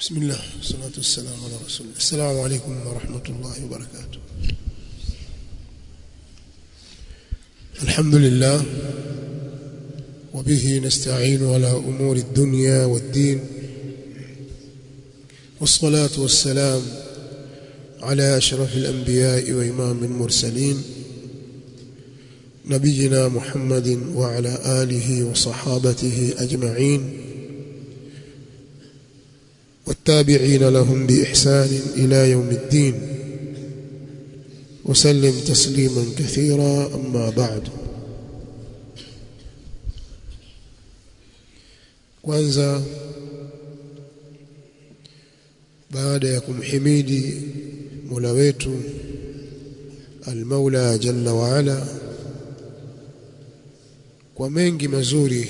بسم الله والصلاة والسلام على رسول الله. السلام عليكم ورحمة الله وبركاته. الحمد لله وبه نستعين على أمور الدنيا والدين والصلاة والسلام على أشرف الأنبياء وإمام المرسلين نبينا محمد وعلى آله وصحابته أجمعين. والتابعين لهم بإحسان إلى يوم الدين وسلم تسليما كثيرا أما بعد kwanza baada ya kumhimidi Mola wetu Al-Maula Jalla wa Ala kwa mengi mazuri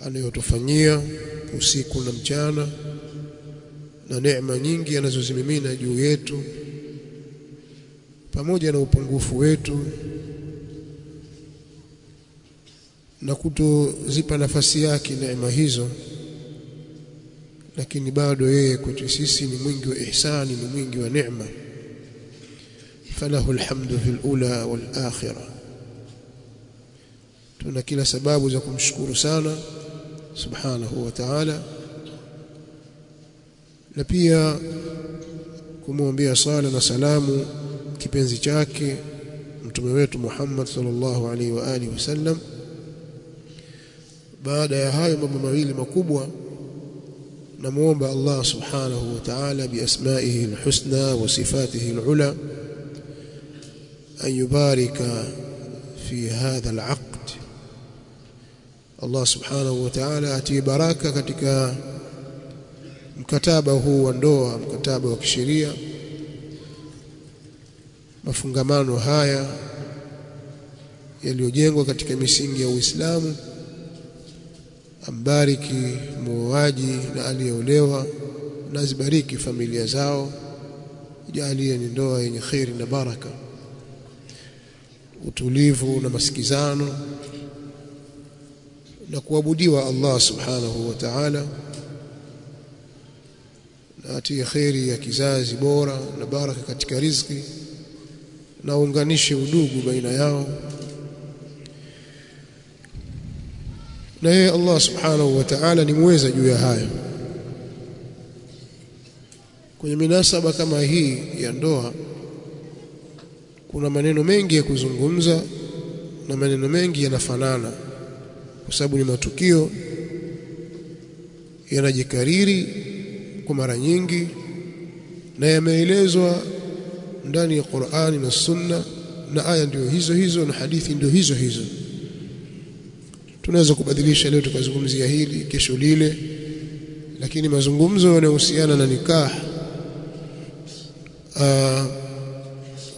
anayotufanyia usiku na mchana na neema nyingi anazozimimina juu yetu pamoja na upungufu wetu na kutozipa nafasi yake neema hizo lakini bado yeye kwetu sisi ni mwingi wa ihsani ni mwingi wa neema. Falahu alhamdu fil ula wal akhirah tuna kila sababu za kumshukuru sana subhanahu wa ta'ala na pia kumwombea sala na salamu kipenzi chake mtume wetu Muhammad sallallahu alaihi wa alihi wasallam baada ya hayo mambo mawili makubwa namuomba Allah subhanahu wa ta'ala biasmaihi alhusna wa sifatihi alula an yubarika fi hadha alaqd Allah subhanahu wa ta'ala atie baraka katika mkataba huu wa ndoa mkataba wa kisheria. Mafungamano haya yaliyojengwa katika misingi ya Uislamu ambariki muoaji na aliyeolewa na zibariki familia zao jalie ni ndoa yenye khairi na baraka. Utulivu na masikizano na kuabudiwa Allah subhanahu wa ta'ala. Na atie khairi ya kizazi bora na baraka katika riziki na unganishe udugu baina yao. Na yeye Allah subhanahu wa ta'ala ni mweza juu ya hayo. Kwenye minasaba kama hii ya ndoa kuna maneno mengi ya kuzungumza na maneno mengi yanafanana kwa sababu ni matukio yanajikariri kwa mara nyingi na yameelezwa ndani ya Qur'ani na Sunna na aya ndio hizo hizo na hadithi ndio hizo hizo. Tunaweza kubadilisha leo tukazungumzia hili kesho lile lakini mazungumzo yanayohusiana na nikah uh,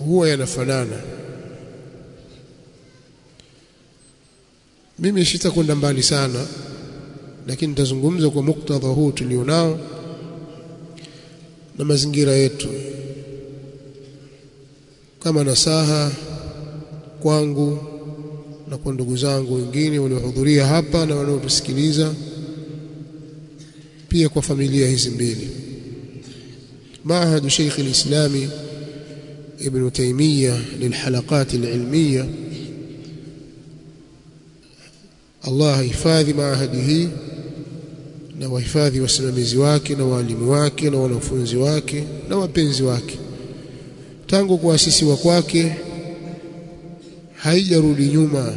huwa yanafanana mimi sitakwenda mbali sana lakini nitazungumza kwa muktadha huu tulionao na mazingira yetu kama nasaha kwangu na kwa ndugu zangu wengine waliohudhuria hapa na wanaotusikiliza pia kwa familia hizi mbili معهد شيخ الإسلام ابن تيمية للحلقات العلمية Allah hifadhi maahadi hii na wahifadhi wasimamizi wake na walimu wake na wanafunzi wake na wapenzi wake. Tangu kuasisiwa kwake haijarudi nyuma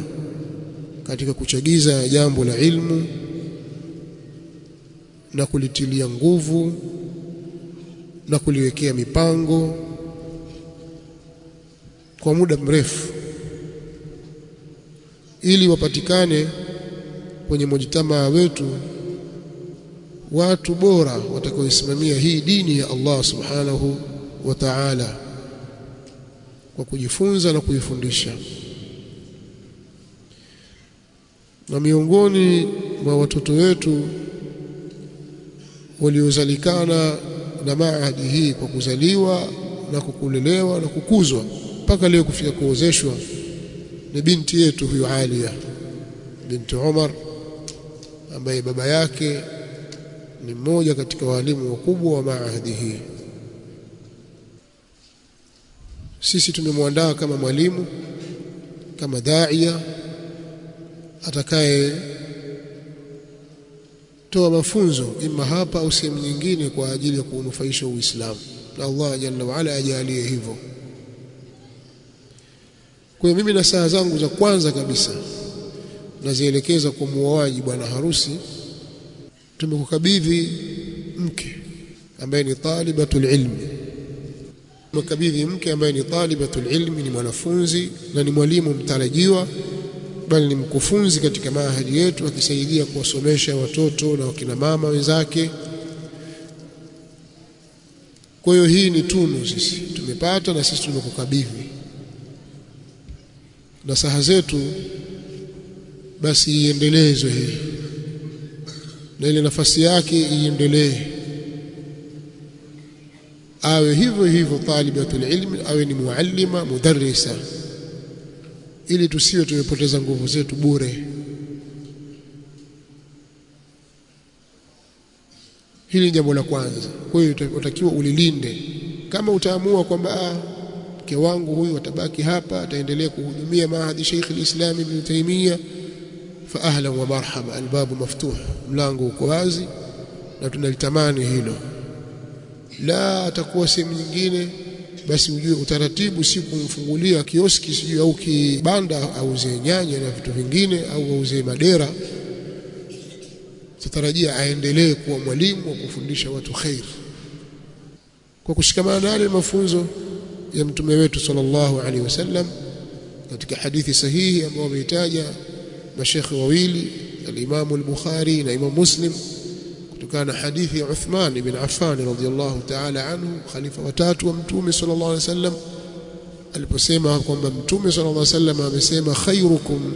katika kuchagiza jambo la ilmu na kulitilia nguvu na kuliwekea mipango kwa muda mrefu ili wapatikane kwenye mujtamaa wetu watu bora watakaoisimamia hii dini ya Allah subhanahu wa ta'ala kwa kujifunza na kuifundisha na miongoni mwa watoto wetu waliozalikana na maadi hii kwa kuzaliwa na kukulelewa na kukuzwa mpaka leo kufika kuozeshwa ni binti yetu huyu Alia binti Umar ambaye baba yake ni mmoja katika walimu wakubwa wa maahadi hii. Sisi tumemwandaa kama mwalimu kama daia atakaye toa mafunzo ima hapa au sehemu nyingine kwa ajili ya kunufaisha Uislamu. Na Allah jalla wa ala ajalie hivyo. Kwa mimi na saa zangu za kwanza kabisa nazielekeza kwa muoaji bwana harusi tumekukabidhi mke ambaye ni talibatul ilmi tumekabidhi mke ambaye ni talibatul ilmi ni mwanafunzi na ni mwalimu mtarajiwa bali ni mkufunzi katika maahadi yetu akisaidia kuwasomesha watoto na wakina mama wenzake. Kwa hiyo hii ni tunu sisi tumepata na sisi tumekukabidhi. Na saha zetu basi iendelezwe hii na ile nafasi yake iendelee. Awe hivyo hivyo talibatul ilmi awe ni muallima mudarrisa. Ili tusiwe tumepoteza nguvu zetu bure. Hili ni jambo la kwanza. Kwa hiyo utakiwa ulilinde. Kama utaamua kwamba mke wangu huyu atabaki hapa ataendelea kuhudumia maadhi Sheikh al-Islam Ibn Taymiyyah fa ahlan wa marhaba albabu maftuh mlango uko wazi na tunalitamani hilo. La atakuwa sehemu nyingine basi ujue utaratibu si kumfungulia kioski sijui au kibanda auzie nyanya na vitu vingine au auzie madera. Tutarajia aendelee kuwa mwalimu wa kufundisha watu khair. Kwa kushikamana na yale mafunzo ya mtume wetu sallallahu alaihi wasallam katika hadithi sahihi ambayo wameitaja mashekhe wawili al-Imam al-Bukhari na Imam Muslim kutokana na hadithi ya Uthman ibn Affan radhiyallahu ta'ala anhu khalifa watatu wa mtume sallallahu alaihi wasallam aliposema kwamba mtume sallallahu alaihi wasallam amesema khairukum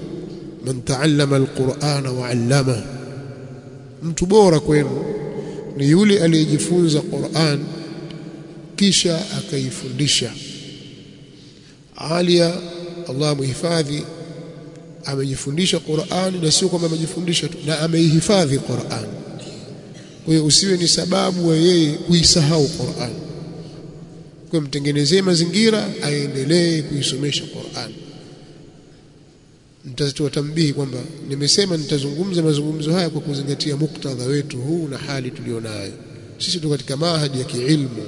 man ta'allama al-Qur'ana wa 'allama mtu bora kwenu ni yule aliyejifunza Qur'an kisha akaifundisha. Alia Allah muhifadhi amejifundisha Qur'an na sio kwamba amejifundisha tu na ameihifadhi Qur'an. Kwa hiyo usiwe ni sababu wa yeye kuisahau Qur'an. Kwa mtengenezee mazingira aendelee kuisomesha Qur'an. Nitatoa tambihi kwamba nimesema nitazungumza mazungumzo haya kwa kuzingatia muktadha wetu huu na hali tulionayo. Sisi tu katika mahadi ya kiilmu.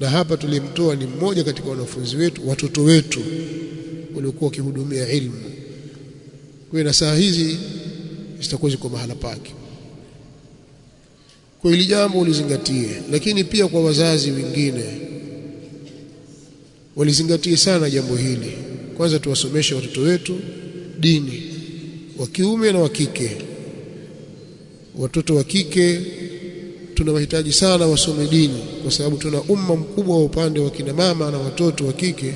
Na hapa tulimtoa ni mmoja katika wanafunzi wetu watoto wetu waliokuwa wakihudumia ilmu kwa na saa hizi zitakuwa ziko mahala pake. Kwa hili jambo ulizingatie lakini pia kwa wazazi wengine walizingatie sana jambo hili. Kwanza tuwasomeshe watoto wetu dini wa kiume na wa kike. Watoto wa kike tunawahitaji sana wasome dini kwa sababu tuna umma mkubwa wa upande wa kina mama na watoto wa kike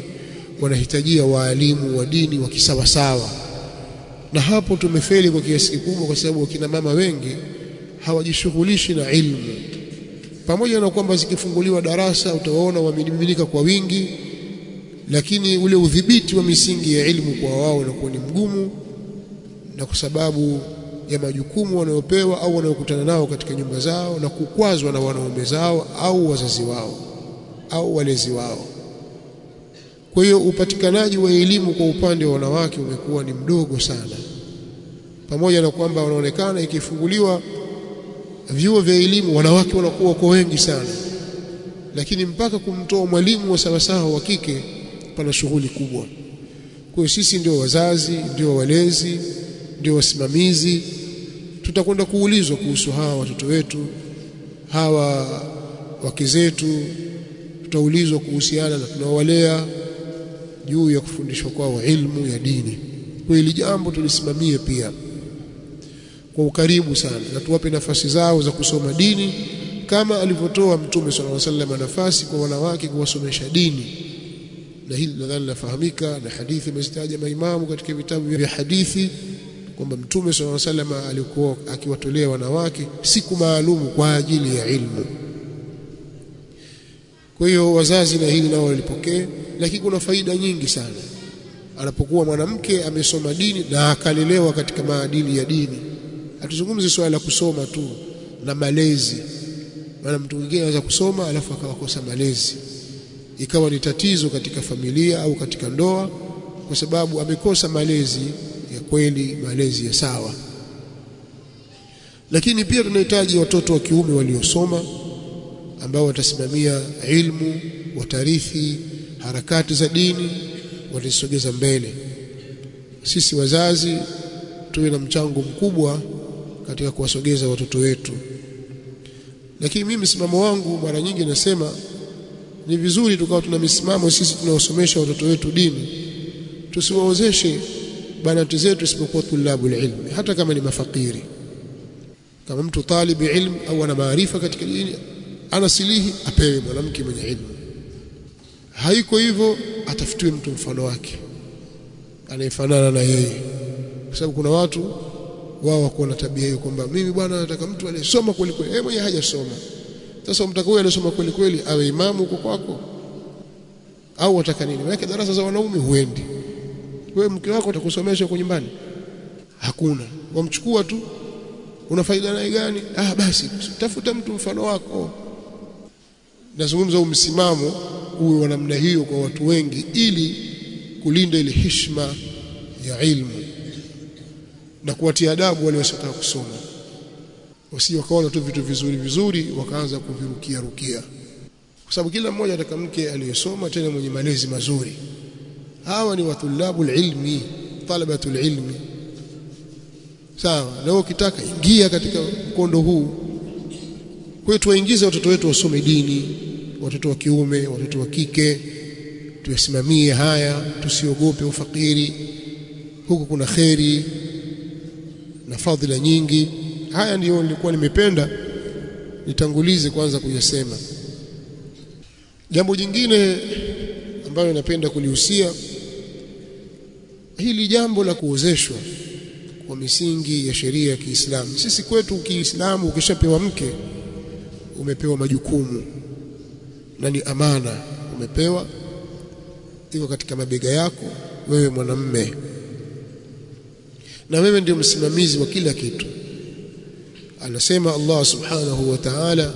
wanahitajia waalimu wa dini wa kisawasawa na hapo tumefeli kwa kiasi kikubwa kwa sababu wakina mama wengi hawajishughulishi na ilmu. Pamoja na kwamba zikifunguliwa darasa utawaona wamemiminika kwa wingi lakini ule udhibiti wa misingi ya ilmu kwa wao unakuwa ni mgumu na kwa sababu ya majukumu wanayopewa au wanayokutana nao katika nyumba zao na kukwazwa na wanaume zao au wazazi wao au walezi wao kwa hiyo upatikanaji wa elimu kwa upande wa wanawake umekuwa ni mdogo sana. Pamoja na kwamba wanaonekana ikifunguliwa vyuo vya elimu wanawake wanakuwa kwa wengi sana. Lakini mpaka kumtoa mwalimu wa sawasawa wa kike pana shughuli kubwa. Kwa hiyo sisi ndio wazazi ndio walezi ndio wasimamizi. Tutakwenda kuulizwa kuhusu hawa watoto wetu hawa wake zetu. Tutaulizwa kuhusiana na tunawalea juu ya kufundishwa kwao ilmu ya dini. Kwa hili jambo tulisimamie pia. Kwa ukaribu sana na tuwape nafasi zao za kusoma dini kama alivyotoa mtume sallallahu alaihi wasallam nafasi kwa wanawake kuwasomesha dini. Na hili nadhani lafahamika na hadithi imezitaja maimamu katika vitabu vya hadithi kwamba mtume sallallahu alaihi wasallam alikuwa akiwatolea wanawake siku maalumu kwa ajili ya ilmu. Kwa hiyo wazazi na hili nao walipokee lakini kuna faida nyingi sana. Anapokuwa mwanamke amesoma dini na akalelewa katika maadili ya dini. Hatuzungumzi swala la kusoma tu na malezi. Maana mtu mwingine anaweza kusoma alafu akawakosa malezi. Ikawa ni tatizo katika familia au katika ndoa kwa sababu amekosa malezi ya kweli malezi ya sawa. Lakini pia tunahitaji watoto wa kiume waliosoma ambao watasimamia ilmu watarithi harakati za dini watazisogeza mbele. Sisi wazazi tuwe na mchango mkubwa katika kuwasogeza watoto wetu. Lakini mimi msimamo wangu mara nyingi nasema ni vizuri tukawa tuna misimamo sisi tunaosomesha watoto wetu dini. Tusiwaozeshe banati zetu isipokuwa tulabu ilmi hata kama ni mafakiri. Kama mtu talibi ilmu au ana maarifa katika dini anasilihi apewe mwanamke mwenye ilmu haiko hivyo atafutiwe mtu mfano wake anayefanana na yeye. Kwa sababu kuna watu wao wako na tabia hiyo kwamba mimi bwana nataka mtu aliyesoma kweli kweli. Yeye hajasoma. Sasa mtaka huyo aliyesoma kweli kweli awe imamu huko kwako? Au wataka nini? Maana darasa za wanaume huendi. Wewe mke wako atakusomesha huko nyumbani? Hakuna. Wamchukua tu. Una faida naye gani? Ah basi tafuta mtu mfano wako. Nazungumza umsimamo msimamo uwe wa namna hiyo kwa watu wengi ili kulinda ile heshima ya ilmu na kuwatia adabu wale wasiotaka kusoma. Wasi wakaona tu vitu vizuri vizuri wakaanza kuvirukia rukia. Kwa sababu kila mmoja ataka mke aliyesoma tena mwenye malezi mazuri. Hawa ni watulabu ilmi talabatu ilmi sawa na ukitaka ingia katika mkondo huu. Kwa hiyo tuwaingize watoto wetu wasome dini watoto wa kiume watoto wa kike tuyasimamie haya tusiogope ufakiri. Huku kuna kheri na fadhila nyingi. Haya ndiyo nilikuwa nimependa nitangulize kwanza kuyasema. Jambo jingine ambayo napenda kulihusia hili jambo la kuozeshwa kwa misingi ya sheria ya Kiislamu. Sisi kwetu Kiislamu ukishapewa mke umepewa majukumu na ni amana umepewa iko katika mabega yako wewe mwanamme na wewe ndio msimamizi wa kila kitu anasema Allah subhanahu wa ta'ala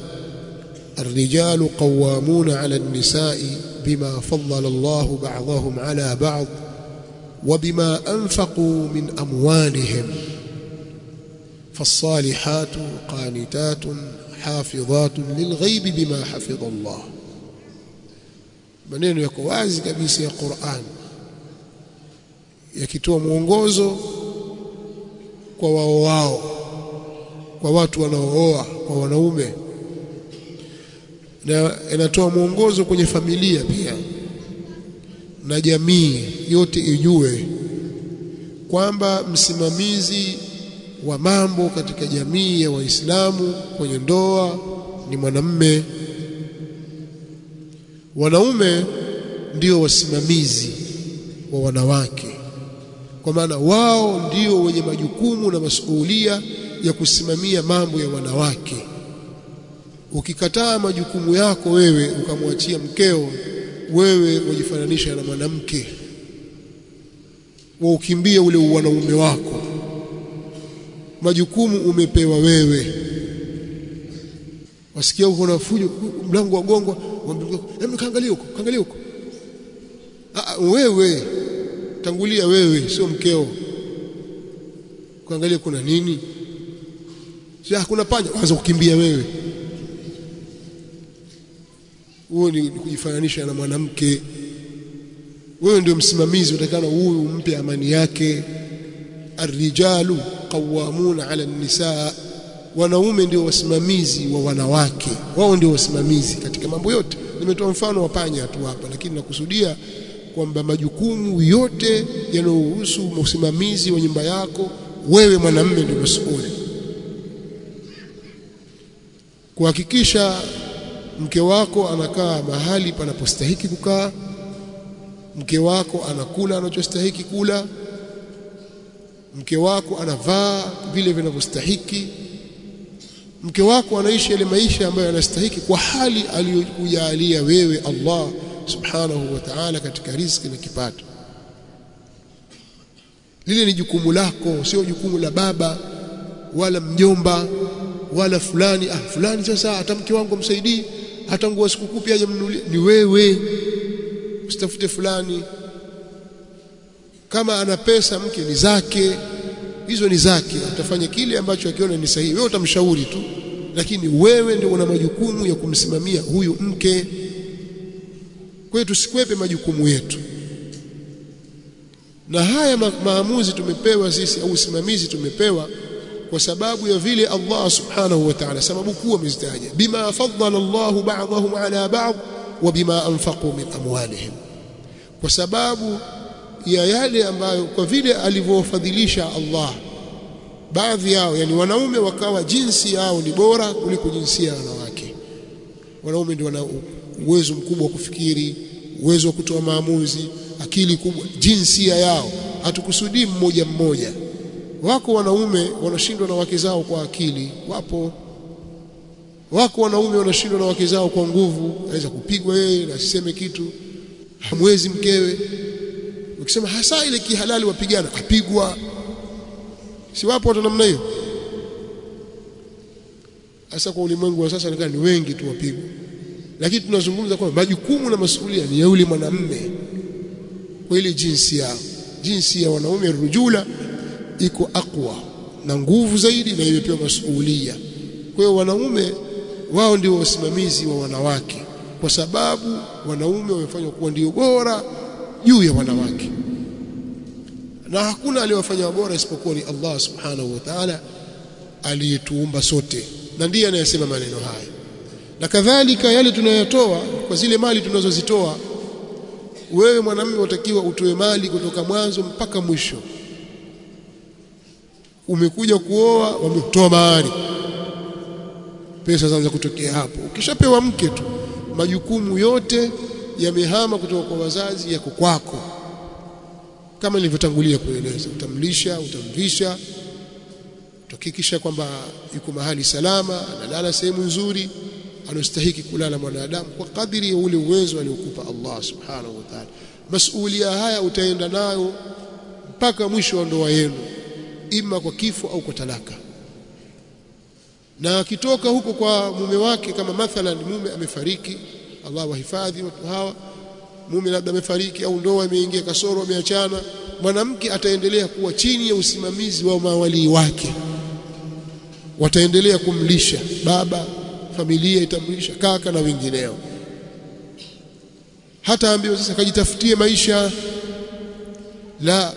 الرجال قوامون على النساء بما فضل الله بعضهم على بعض وبما أنفقوا من أموالهم فالصالحات قانتات حافظات للغيب بما حفظ الله maneno yako wazi kabisa ya Qur'an. Yakitoa mwongozo kwa wao wao kwa watu wanaooa kwa wanaume. Na inatoa mwongozo kwenye familia pia na jamii yote ijue kwamba msimamizi wa mambo katika jamii ya Waislamu kwenye ndoa ni mwanamme wanaume ndio wasimamizi wa wanawake. Kwa maana wao ndio wenye majukumu na masuhulia ya kusimamia mambo ya wanawake. Ukikataa majukumu yako wewe ukamwachia mkeo wewe wajifananisha na mwanamke. Wa ukimbie ule wanaume wako. Majukumu umepewa wewe. Wasikia uko na fujo mlango wa gongo hebu kaangalia huko kaangalia huko. Wewe tangulia wewe sio mkeo. Kuangalia kuna nini? Sasa kuna panya waanza kukimbia wewe. Huo ni kujifananisha na mwanamke. Wewe ndio msimamizi utakana huyu umpe amani yake. Arrijalu qawwamuna ala nisaa wanaume ndio wasimamizi wa wanawake. Wao ndio wasimamizi katika mambo yote. Nimetoa mfano wa panya tu hapa lakini nakusudia kwamba majukumu yote yanayohusu usimamizi wa nyumba yako wewe mwanamume ndio masuuli kuhakikisha mke wako anakaa mahali panapostahiki kukaa mke wako anakula anachostahiki kula mke wako anavaa vile vinavyostahiki mke wako anaishi yale maisha ambayo yanastahiki kwa hali aliyokujalia wewe Allah subhanahu wa ta'ala katika riziki na kipato. Lile ni jukumu lako sio jukumu la baba wala mjomba wala fulani. Ah fulani sasa hata mke wangu msaidii hata nguo sikukuu pia hajamnunulia ni wewe usitafute fulani. Kama ana pesa mke ni zake hizo ni zake atafanya kile ambacho akiona ni sahihi. Wewe utamshauri tu lakini wewe ndio una majukumu ya kumsimamia huyu mke. Kwa hiyo tusikwepe majukumu yetu. Na haya ma maamuzi tumepewa sisi au usimamizi tumepewa kwa sababu ya vile Allah subhanahu wa ta'ala sababu kuu amezitaja. Bima faddala Allahu ba'dahum ala ba'd wa bima anfaqu min amwalihim. Kwa sababu ya yale ambayo kwa vile alivyofadhilisha Allah baadhi yao yani wanaume wakawa jinsi yao ni bora kuliko jinsia ya wanawake. Wanaume ndio wana uwezo mkubwa wa kufikiri uwezo wa kutoa maamuzi akili kubwa jinsia yao. Hatukusudii mmoja mmoja. Wako wanaume wanashindwa na wake zao kwa akili wapo. Wako wanaume wanashindwa na wake zao kwa nguvu anaweza kupigwa yeye na asiseme kitu hamwezi mkewe ukisema hasa ile kihalali wapigana apigwa si wapo watu namna hiyo? Hasa kwa ulimwengu wa sasa ni wengi tu wapigwa lakini tunazungumza kwamba majukumu na masuhulia ni ya yule mwanamme. Kwa ile jinsi ya jinsi ya wanaume rujula iko akwa na nguvu zaidi na imepewa masuhulia kwa hiyo wanaume wao ndio wasimamizi wa wanawake. Kwa sababu wanaume wamefanywa kuwa ndio bora juu ya wanawake. Na hakuna aliyowafanya bora isipokuwa ni Allah subhanahu wa ta'ala aliyetuumba sote. Na ndiye anayesema maneno haya. Na kadhalika yale tunayotoa kwa zile mali tunazozitoa wewe mwanamume unatakiwa utoe mali kutoka mwanzo mpaka mwisho. Umekuja kuoa wametoa mahari. Pesa zaanza kutokea hapo. Ukishapewa mke tu majukumu yote yamehama kutoka kwa wazazi yako kwako. Kama nilivyotangulia kueleza utamlisha utamvisha utahakikisha kwamba yuko mahali salama analala sehemu nzuri anastahiki kulala mwanadamu kwa kadiri ya ule uwezo aliokupa Allah subhanahu wa ta'ala. Masuhulia haya utaenda nayo mpaka mwisho wa ndoa yenu ima kwa kifo au kwa talaka. Na akitoka huko kwa mume wake kama mathalan mume amefariki Allah wahifadhi watu hawa. Mume labda amefariki au ndoa imeingia kasoro ameachana mwanamke ataendelea kuwa chini ya usimamizi wa mawalii wake. Wataendelea kumlisha baba familia itamlisha kaka na wengineo. Hata ambiwa sasa kajitafutie maisha. La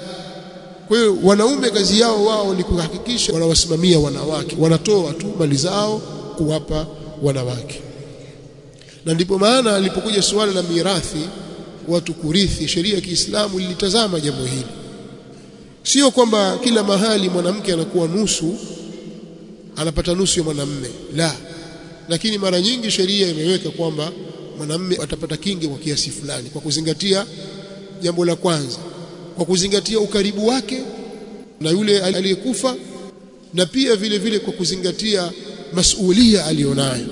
kwa hiyo wanaume kazi yao wao ni kuhakikisha wanawasimamia wanawake wanatoa tu mali zao kuwapa wanawake na ndipo maana alipokuja suala la mirathi watu kurithi sheria ya Kiislamu lilitazama jambo hili. Sio kwamba kila mahali mwanamke anakuwa nusu anapata nusu ya mwanamme. La. Lakini mara nyingi sheria imeweka kwamba mwanamme atapata kingi kwa kiasi fulani kwa kuzingatia jambo la kwanza. Kwa kuzingatia ukaribu wake na yule aliyekufa na pia vile vile kwa kuzingatia masuhulia aliyonayo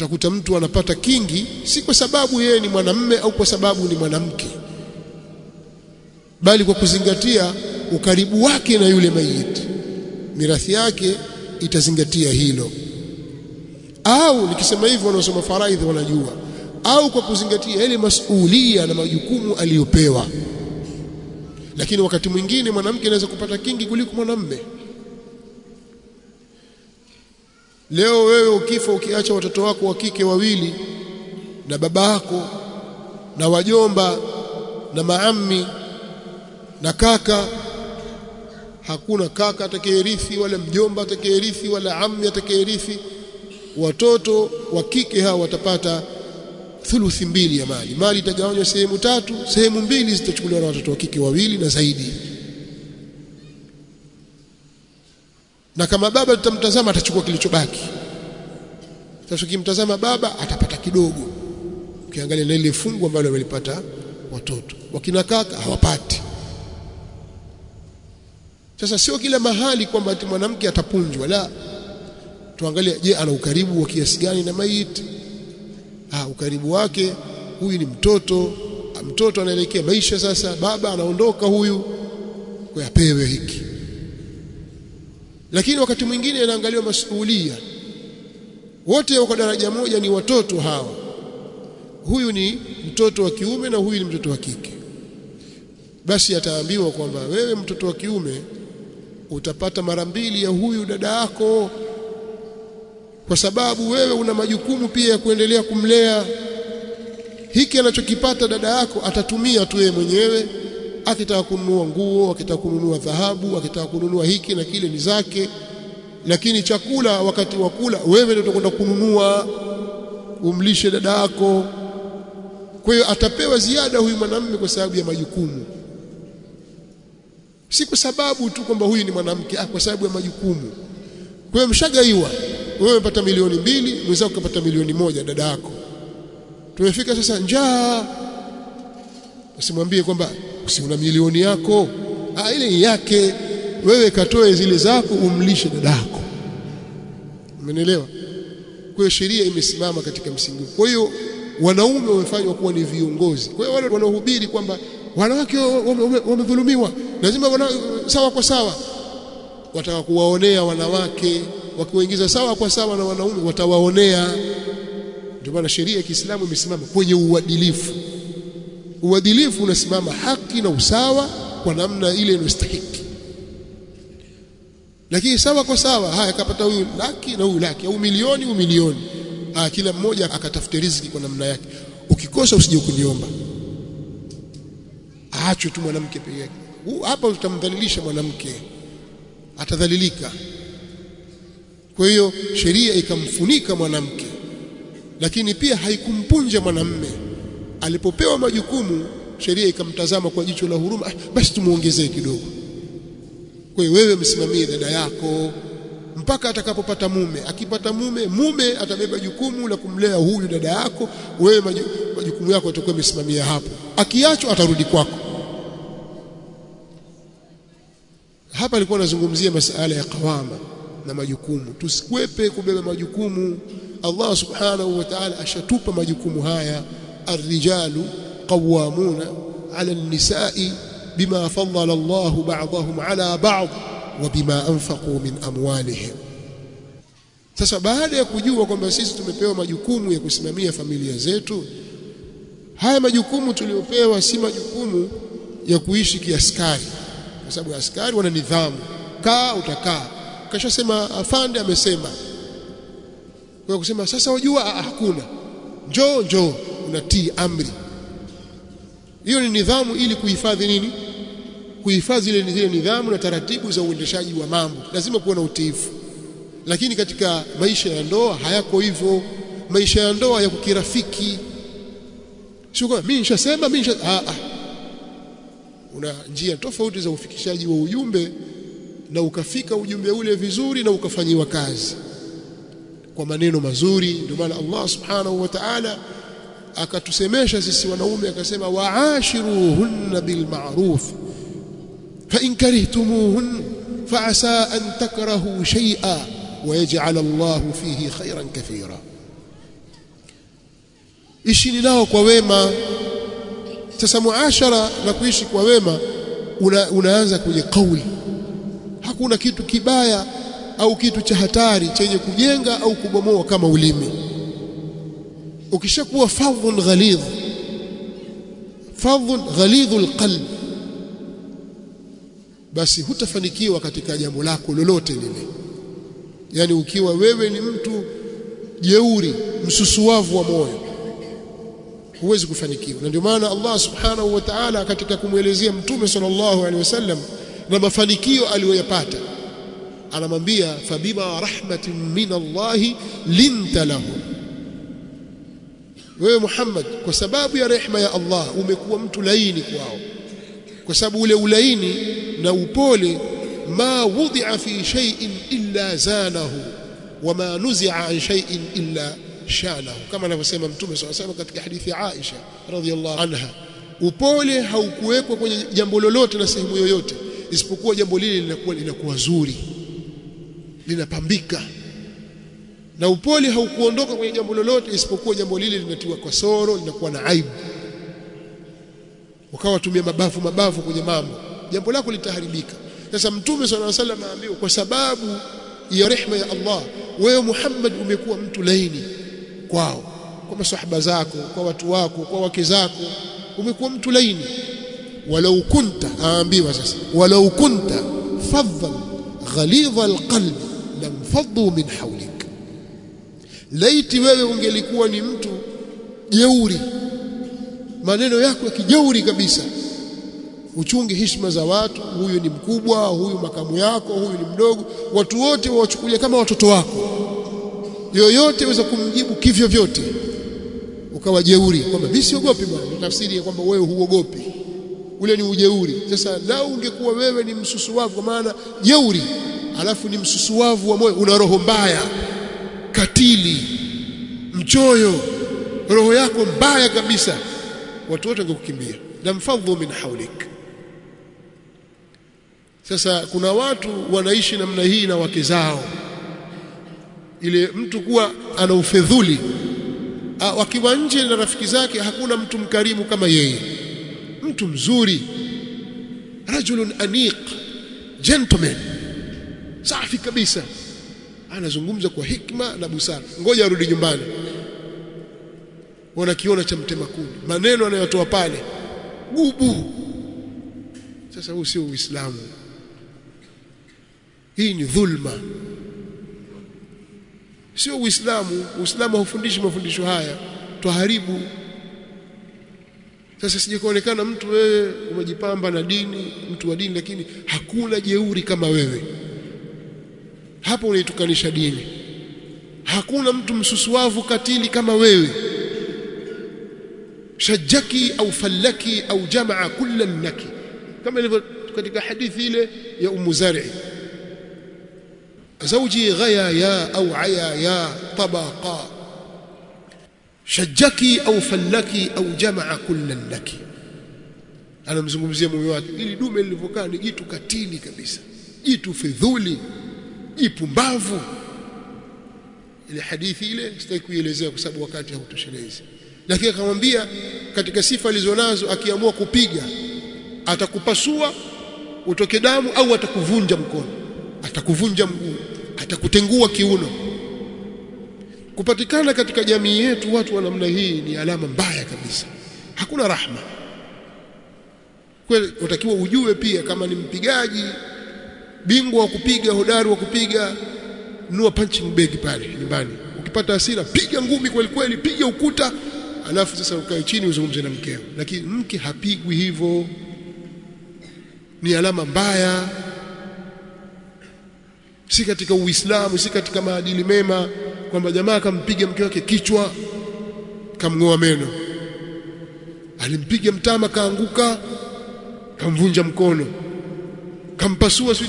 utakuta mtu anapata kingi si kwa sababu yeye ni mwanamme au kwa sababu ni mwanamke bali kwa kuzingatia ukaribu wake na yule mayiti mirathi yake itazingatia hilo. Au nikisema hivyo wanaosoma faraidhi wanajua. Au kwa kuzingatia ile masuulia na majukumu aliyopewa. Lakini wakati mwingine mwanamke anaweza kupata kingi kuliko mwanamme leo wewe ukifa ukiacha watoto wako wa kike wawili na baba yako na wajomba na maami na kaka hakuna kaka atakayerithi wala mjomba atakayerithi wala ammi atakayerithi. Watoto wa kike hao watapata thuluthi mbili ya mali. Mali itagawanywa sehemu tatu sehemu mbili zitachukuliwa na watoto wa kike wawili na zaidi na kama baba tutamtazama atachukua kilichobaki. Sasa ukimtazama baba atapata kidogo. Ukiangalia na ile fungu ambalo walipata watoto. Wakina kaka hawapati. Sasa sio kila mahali kwamba mwanamke atapunjwa la. Tuangalie je ana ukaribu wa kiasi gani na maiti? Ah ukaribu wake huyu ni mtoto. Mtoto anaelekea maisha sasa. Baba anaondoka huyu. Kwa apewe hiki lakini wakati mwingine inaangaliwa masuhulia wote wako daraja moja ni watoto hawa. Huyu ni mtoto wa kiume na huyu ni mtoto wa kike. Basi ataambiwa kwamba wewe mtoto wa kiume utapata mara mbili ya huyu dada yako kwa sababu wewe una majukumu pia ya kuendelea kumlea. Hiki anachokipata dada yako atatumia tu yeye mwenyewe akitaka kununua nguo akitaka kununua dhahabu akitaka kununua hiki na kile ni zake. Lakini chakula wakati wa kula wewe ndio utakwenda kununua. Umlishe dada yako. Kwa hiyo atapewa ziada huyu mwanamume kwa sababu ya majukumu. Si kwa sababu tu kwamba huyu ni mwanamke ah kwa sababu ya majukumu. Kwa hiyo mshagaiwa wewe umepata milioni mbili mwenzako kapata milioni moja dada yako. Tumefika sasa njaa. Usimwambie kwamba una milioni yako. Ah ile yake. Wewe katoe zile zako umlishe dadako umenielewa? Kwa hiyo sheria imesimama katika msingi. Kwa hiyo wanaume wamefanywa kuwa ni viongozi. Kwa hiyo wale wanaohubiri kwamba wanawake wamedhulumiwa lazima wana, sawa kwa sawa. Wataka kuwaonea wanawake. Wakiwaingiza sawa kwa sawa na wanaume watawaonea. Ndio maana sheria ya Kiislamu imesimama kwenye uadilifu uadilifu unasimama haki na usawa kwa namna ile inayostahiki lakini sawa kwa sawa haya akapata huyu laki na huyu laki au milioni au milioni. Ah kila mmoja akatafuta riziki kwa namna yake. Ukikosa usije kuniomba aachwe tu mwanamke peke yake. Hapa utamdhalilisha mwanamke. Atadhalilika. Kwa hiyo sheria ikamfunika mwanamke. Lakini pia haikumpunja mwanamme alipopewa majukumu sheria ikamtazama kwa jicho la huruma ah, basi tumuongezee kidogo. Kwa hiyo wewe msimamie dada yako. Mpaka atakapopata mume. Akipata mume mume atabeba jukumu la kumlea huyu dada yako. Wewe majukumu yako atakuwa msimamia hapo. Akiachwa atarudi kwako. Hapa alikuwa anazungumzia masuala ya kawama na majukumu. Tusikwepe kubeba majukumu. Allah subhanahu wa ta'ala ashatupa majukumu haya الرجال قوامون على النساء بما فضل الله بعضهم على بعض وبما أنفقوا من أموالهم sasa baada ya kujua kwamba sisi tumepewa majukumu ya kusimamia familia zetu haya majukumu tuliopewa si majukumu ya kuishi kiaskari kwa sababu askari wana nidhamu kaa utakaa kashasema afande amesema kwa kusema sasa wajua hakuna njoo njoo unatii amri. Hiyo ni nidhamu ili kuhifadhi nini? Kuhifadhi ile zile nidhamu na taratibu za uendeshaji wa mambo. Lazima kuwa na utiifu. Lakini katika maisha ya ndoa hayako hivyo. Maisha ya ndoa yako kirafiki. Sio mimi nishasema mimi nisha ah, ah. una njia tofauti za ufikishaji wa ujumbe na ukafika ujumbe ule vizuri na ukafanyiwa kazi. Kwa maneno mazuri ndio maana Allah subhanahu wa ta'ala akatusemesha sisi wanaume akasema waashiruhunna bilma'ruf fa in karihtumuhun fa asa an takrahu shay'a wa yaj'al Allah fihi khayran kathira. Ishini nao kwa wema. Sasa muashara na kuishi kwa wema una, unaanza kwenye kauli. Hakuna kitu kibaya au kitu cha hatari chenye kujenga au kubomoa kama ulimi ukishakuwa fadhun ghalidh fadhun ghalidhul qalb basi hutafanikiwa katika jambo lako lolote lile. Yani ukiwa wewe ni mtu jeuri msusuwavu wa moyo huwezi kufanikiwa. Na ndio maana Allah subhanahu wa ta'ala katika kumwelezea mtume sallallahu alaihi wasallam na mafanikio aliyoyapata anamwambia fabima rahmatin min Allah linta lahu wewe Muhammad kwa sababu ya rehma ya Allah umekuwa mtu laini kwao. Kwa sababu ule ulaini na upole ma wudhi'a fi shay'in illa zanahu wama nuzi'a an shay'in illa shanahu. Kama anavyosema mtume salam katika hadithi ya Aisha radhiallahu anha upole haukuwekwa kwenye jambo lolote na sehemu yoyote isipokuwa jambo lile linakuwa linakuwa zuri linapambika na upole haukuondoka kwenye jambo lolote isipokuwa jambo lile linatiwa kasoro linakuwa na aibu. Ukawa tumia mabavu mabavu kwenye mambo. Jambo lako litaharibika. Sasa mtume alaihi wasallam aambiwa kwa sababu ya rehma ya Allah wewe Muhammad umekuwa mtu laini kwao. Kwa masahaba zako kwa watu wako kwa wake zako umekuwa mtu laini. Walau kunta aambiwa sasa walau kunta fadhlan ghalidha alqalb lamfaddu min hawlik laiti wewe ungelikuwa ni mtu jeuri maneno yako ya kijeuri kabisa uchunge heshima za watu. Huyu ni mkubwa huyu makamu yako huyu ni mdogo watu wote wawachukulia kama watoto wako. Yoyote waweza kumjibu kivyo vyote ukawa jeuri. Kwamba mimi siogopi bwana tafsiri ya kwamba wewe huogopi. Ule ni ujeuri. Sasa lau ungekuwa wewe ni msusuwavu kwa maana jeuri alafu ni msusuwavu wa moyo una roho mbaya katili mchoyo roho yako mbaya kabisa. Watu wote wangekukimbia lamfadhu min hawlik. Sasa kuna watu wanaishi namna hii na wake zao. Ile mtu kuwa ana ufedhuli wakiwa nje na rafiki zake hakuna mtu mkarimu kama yeye. Mtu mzuri. Rajulun aniq. Gentleman. Safi kabisa anazungumza kwa hikma na busara. Ngoja arudi nyumbani. Wanakiona cha mtema kuni maneno anayotoa pale. Gubu. Sasa huu sio uislamu. Hii ni dhulma. Sio uislamu. Uislamu haufundishi mafundisho haya. Twaharibu. Sasa sije kuonekana mtu wewe umejipamba na dini mtu wa dini lakini hakuna jeuri kama wewe hapo unaitukanisha dini hakuna mtu msusuavu katili kama wewe shajaki au fallaki au jamaa kullan laki kama ilivyo katika hadithi ile ya Ummu Zar'i زوجي غيايا أو عيايا طبقا شجكي أو فلكي أو جمع كلا لك anamzungumzia mume wake ili dume lilivyokaa ni jitu katili kabisa jitu fidhuli jipumbavu. Ile hadithi ile sitaki kuielezea kwa sababu wakati hautoshelezi lakini akamwambia katika sifa alizonazo akiamua kupiga atakupasua utoke damu au atakuvunja mkono. Atakuvunja mguu atakutengua kiuno. Kupatikana katika jamii yetu watu wa namna hii ni alama mbaya kabisa. Hakuna rahma. Kweli utakiwa ujue pia kama ni mpigaji bingwa wa kupiga hodari wa kupiga. Nua punching bag pale nyumbani. Ukipata hasira piga ngumi kweli kweli piga ukuta. Alafu sasa ukae chini uzungumze na mkeo. Lakini mke hapigwi hivyo. Ni alama mbaya. Si katika uislamu si katika maadili mema kwamba jamaa akampiga mke wake kichwa kamngoa meno. Alimpiga mtama kaanguka kamvunja mkono kampasua sio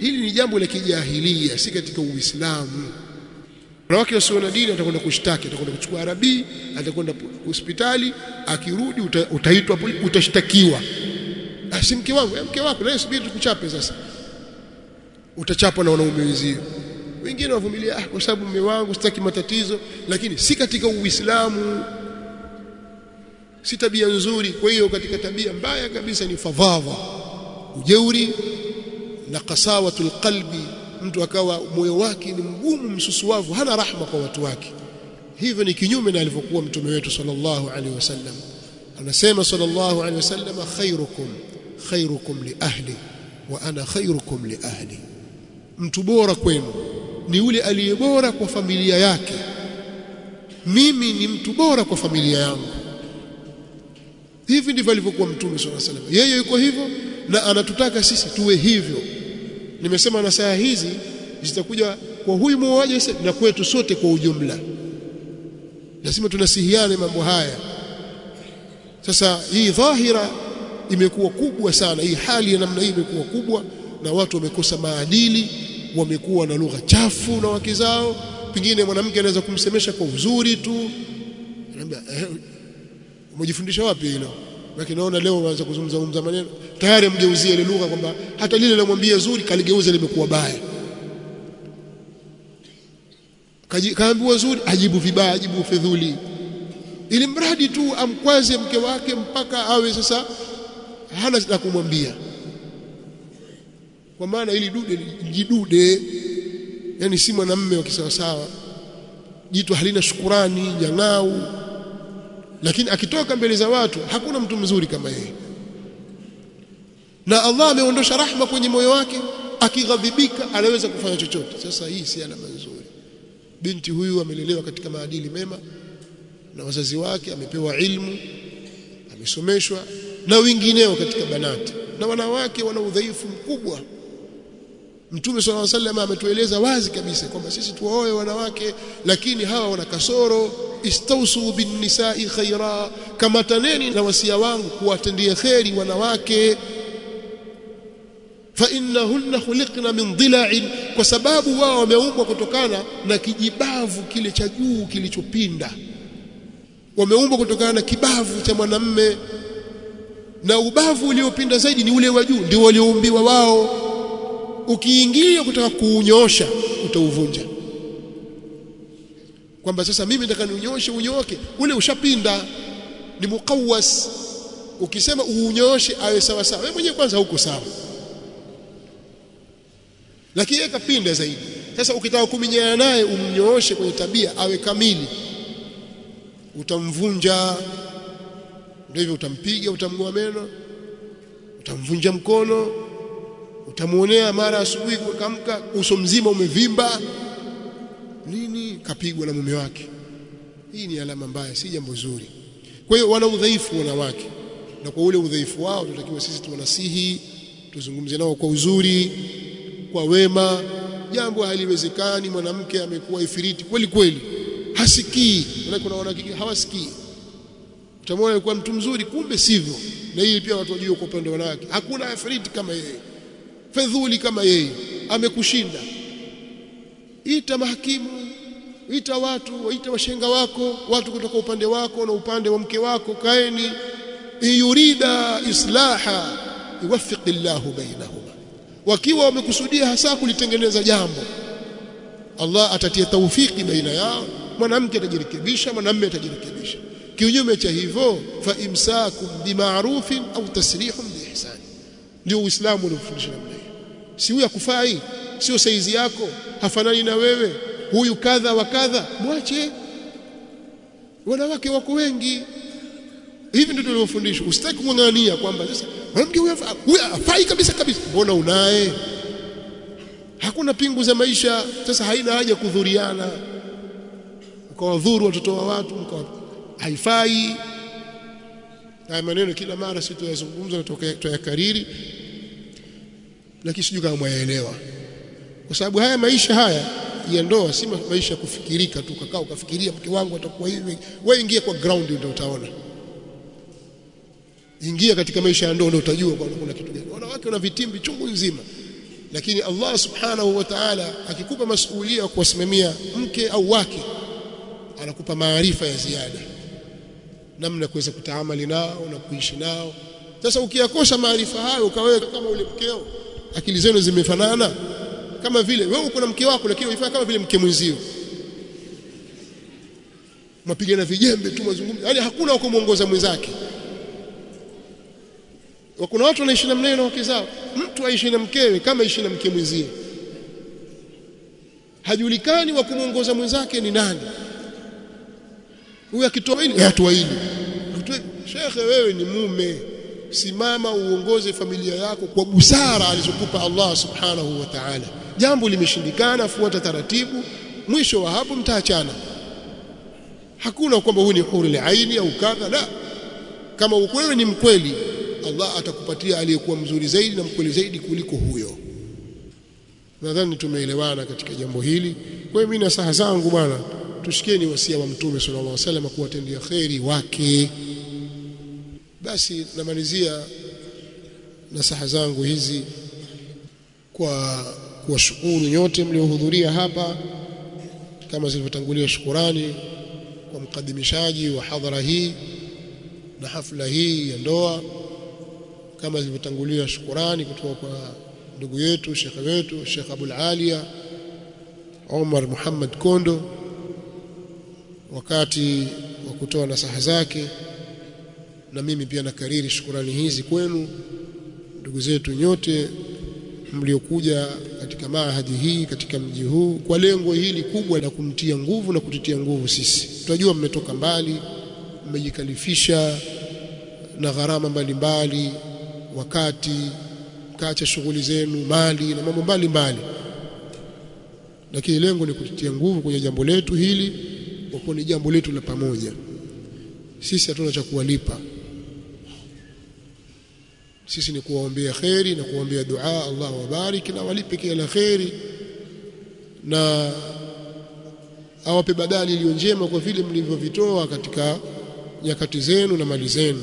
hili ni jambo la kijahilia si katika uislamu. Wanawake wasio na dini atakwenda kushtaki atakwenda kuchukua arabii atakwenda hospitali akirudi uta, utaitwa utashtakiwa. Si mke wangu mke wako na subiri tukuchape sasa. Utachapwa na wanaume wenzio. Wengine wavumilia ah, kwa sababu mume wangu sitaki matatizo lakini si katika uislamu. Si tabia nzuri kwa hiyo katika tabia mbaya kabisa ni fadhava ujeuri na kasawatul qalbi mtu akawa moyo wake ni mgumu msusuwavu hana rahma kwa watu wake. Hivyo ni kinyume na alivyokuwa mtume wetu sallallahu alaihi wasallam. Anasema sallallahu alaihi wasallam khairukum khairukum li ahli wa ana khairukum li ahli. Mtu bora kwenu ni yule aliye bora kwa familia yake. Mimi ni mtu bora kwa familia yangu. Hivi ndivyo alivyokuwa mtume sallallahu alaihi wasallam. Yeye yuko hivyo na anatutaka sisi tuwe hivyo nimesema na saa hizi zitakuja kwa huyu mmoja na kwetu sote kwa ujumla. Lazima tunasihiane mambo haya. Sasa hii dhahira imekuwa kubwa sana. Hii hali ya namna hii imekuwa kubwa na watu wamekosa maadili wamekuwa na lugha chafu na wake zao. Pengine mwanamke anaweza kumsemesha kwa uzuri tu. Anambia eh, umejifundisha wapi hilo? Lakini naona leo waanza kuzungumza maneno tayari amgeuzie ile lugha kwamba hata lile namwambia zuri kaligeuza limekuwa baya. Kaambiwa zuri ajibu vibaya ajibu fedhuli ili mradi tu amkwaze mke wake mpaka awe sasa hana la kumwambia. Kwa maana ili dude jidude yani si mwanamme wa kisawasawa. Jitu halina shukurani jang'au. Lakini akitoka mbele za watu hakuna mtu mzuri kama yeye na Allah ameondosha rahma kwenye moyo wake akighadhibika anaweza kufanya chochote. Sasa hii si alama nzuri binti huyu amelelewa katika maadili mema na wazazi wake amepewa ilmu amesomeshwa na wengineo katika banati. Na wanawake wana udhaifu mkubwa. Mtume swalla alayhi wasallam ametueleza wazi kabisa kwamba sisi tuwaoe wanawake lakini hawa wana kasoro. Istausu bin nisa'i khaira kama taneni na wasia wangu kuwatendia kheri wanawake fa innahunna khuliqna min dhila'in kwa sababu wao wameumbwa kutokana na kijibavu kile cha juu kilichopinda. Wameumbwa kutokana na kibavu cha mwanamme. Na ubavu uliopinda zaidi ni ule wa juu ndio walioumbiwa wao. Ukiingia kutaka kuunyosha utauvunja. Kwamba sasa mimi nataka niunyoshe unyoke ule ushapinda ni muqawwas. Ukisema uunyoshe awe sawa sawa. Wewe mwenyewe kwanza huko sawa lakini yeye kapinda zaidi. Sasa ukitaka kuminyana naye umnyooshe kwenye tabia awe kamili. Utamvunja. Ndio hivyo utampiga utamgoa meno utamvunja mkono utamuonea mara asubuhi kukamka uso mzima umevimba. Nini? Kapigwa na mume wake. Hii ni alama mbaya si jambo zuri. Kwa hiyo wana udhaifu wanawake na kwa ule udhaifu wao tunatakiwa sisi tuwanasihi tuzungumze nao kwa uzuri kwa wema. Jambo haliwezekani mwanamke amekuwa ifiriti kweli kweli. Hasikii. Maana kuna wanawake hawasikii. Utamwona alikuwa mtu mzuri kumbe sivyo. Na hii pia watu wajue kwa upande wake hakuna ifiriti kama yeye. Fedhuli kama yeye. Amekushinda. Ita mahakimu ita watu waita washenga wako watu kutoka upande wako na upande wa mke wako kaeni. Yurida islaha yuwaffiq Allahu bainahuma wakiwa wamekusudia hasa kulitengeneza jambo. Allah atatia taufiki baina yao mwanamke atajirekebisha mwanamume atajirekebisha. Kinyume cha hivyo fa imsakum bima'rufin au tasrihum biihsan ndio uislamu uliofundisha namna hiyo si huyu akufai sio saizi yako hafanani na wewe. Huyu kadha wa kadha mwache. Wanawake wako wengi. Hivi ndio tulivyofundishwa. Usitaki kung'ang'ania kwamba sasa mwanamke huyo afai kabisa kabisa. Mbona unaye? Hakuna pingu za maisha. Sasa haina haja kudhuriana. Ukawadhuru watoto wa watu haifai. Haya maneno kila mara sisi tuyazungumza na tuyakariri. Lakini sijui kama mwaelewa. Kwa sababu haya maisha haya ya ndoa si maisha kufikirika tu kakaa ukafikiria mke wangu atakuwa hivi. Wewe ingia kwa ground ndio utaona ingia katika maisha ya ndoa ndio utajua kwamba kuna kitu gani. Wanawake wana vitimbi chungu nzima. Lakini Allah subhanahu wa ta'ala akikupa masuhulia ya kuwasimamia mke au wake anakupa maarifa ya ziada. Namna kuweza kutaamali nao na kuishi nao. Sasa ukiyakosa maarifa hayo ukaweka kama ule mkeo akili zenu zimefanana. Kama vile wewe uko na mke wako lakini unafanya kama vile mke mwenzio. Mapigana vijembe tu mazungumzo. Yani hakuna uko muongoza mwenzake kuna watu wanaishi na mneno na wake zao. Mtu aishi na mkewe kama aishi na mke mwenzie. Hajulikani wa kumwongoza mwenzake ni nani. Huyu akitoa hili atoa shekhe wewe ni mume. Simama uongoze familia yako kwa busara alizokupa Allah subhanahu wa ta'ala. Jambo limeshindikana fuata taratibu. Mwisho wa hapo mtaachana. Hakuna kwamba huyu ni huru aini au kadha la. Kama wewe ni mkweli Allah atakupatia aliyekuwa mzuri zaidi na mkweli zaidi kuliko huyo. Nadhani tumeelewana katika jambo hili. Kwa hiyo mimi nasaha zangu bwana tushikieni wasia wa mtume sallallahu alaihi wasallam kuwatendea kheri wake. Basi namalizia nasaha zangu hizi kwa kuwashukuru nyote mliohudhuria hapa kama zilivyotangulia shukurani kwa mkadimishaji wa hadhara hii na hafla hii ya ndoa kama zilivyotangulia shukurani kutoka kwa ndugu yetu shekhe wetu Sheikh Abul Alia Omar Muhammad Kondo wakati wa kutoa nasaha zake na mimi pia nakariri shukurani hizi kwenu ndugu zetu nyote mliokuja katika maahadi hii katika mji huu kwa lengo hili kubwa la kumtia nguvu na kutitia nguvu sisi. Tunajua mmetoka mbali, mmejikalifisha na gharama mbalimbali, wakati mkaacha shughuli zenu, mali na mambo mbalimbali, lakini lengo ni kutia nguvu kwenye jambo letu hili, kwa kuwa ni jambo letu la pamoja. Sisi hatuna cha kuwalipa. Sisi ni kuwaombea kheri na kuwaombea dua Allah wabariki na walipe kila la kheri. Na awape badali iliyo njema kwa vile mlivyovitoa katika nyakati zenu na mali zenu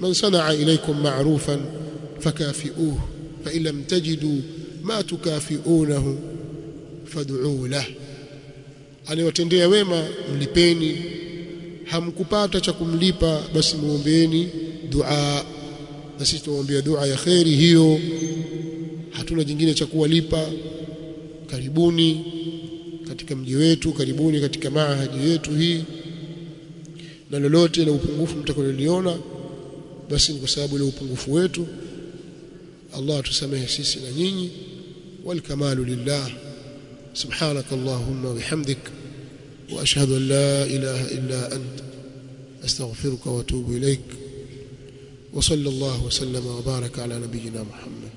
man صنع ilaikum معروفا فكافئوه فإن لم تجدوا ما تكافئونه له lah. يتندي wema mlipeni. Hamkupata cha kumlipa basi muombeeni dua. Na sisi tuwaombea dua ya kheri hiyo. Hatuna jingine cha kuwalipa. Karibuni katika mji wetu karibuni katika mahaji yetu hii. Na lolote la upungufu mtakaloliona basi ni kwa sababu ya upungufu wetu Allah tusamehe sisi na nyinyi. والكمال لله سبحانك اللهم وبحمدك واشهد ان لا اله الا انت استغفرك واتوب اليك وصلى الله وسلم وبارك على نبينا محمد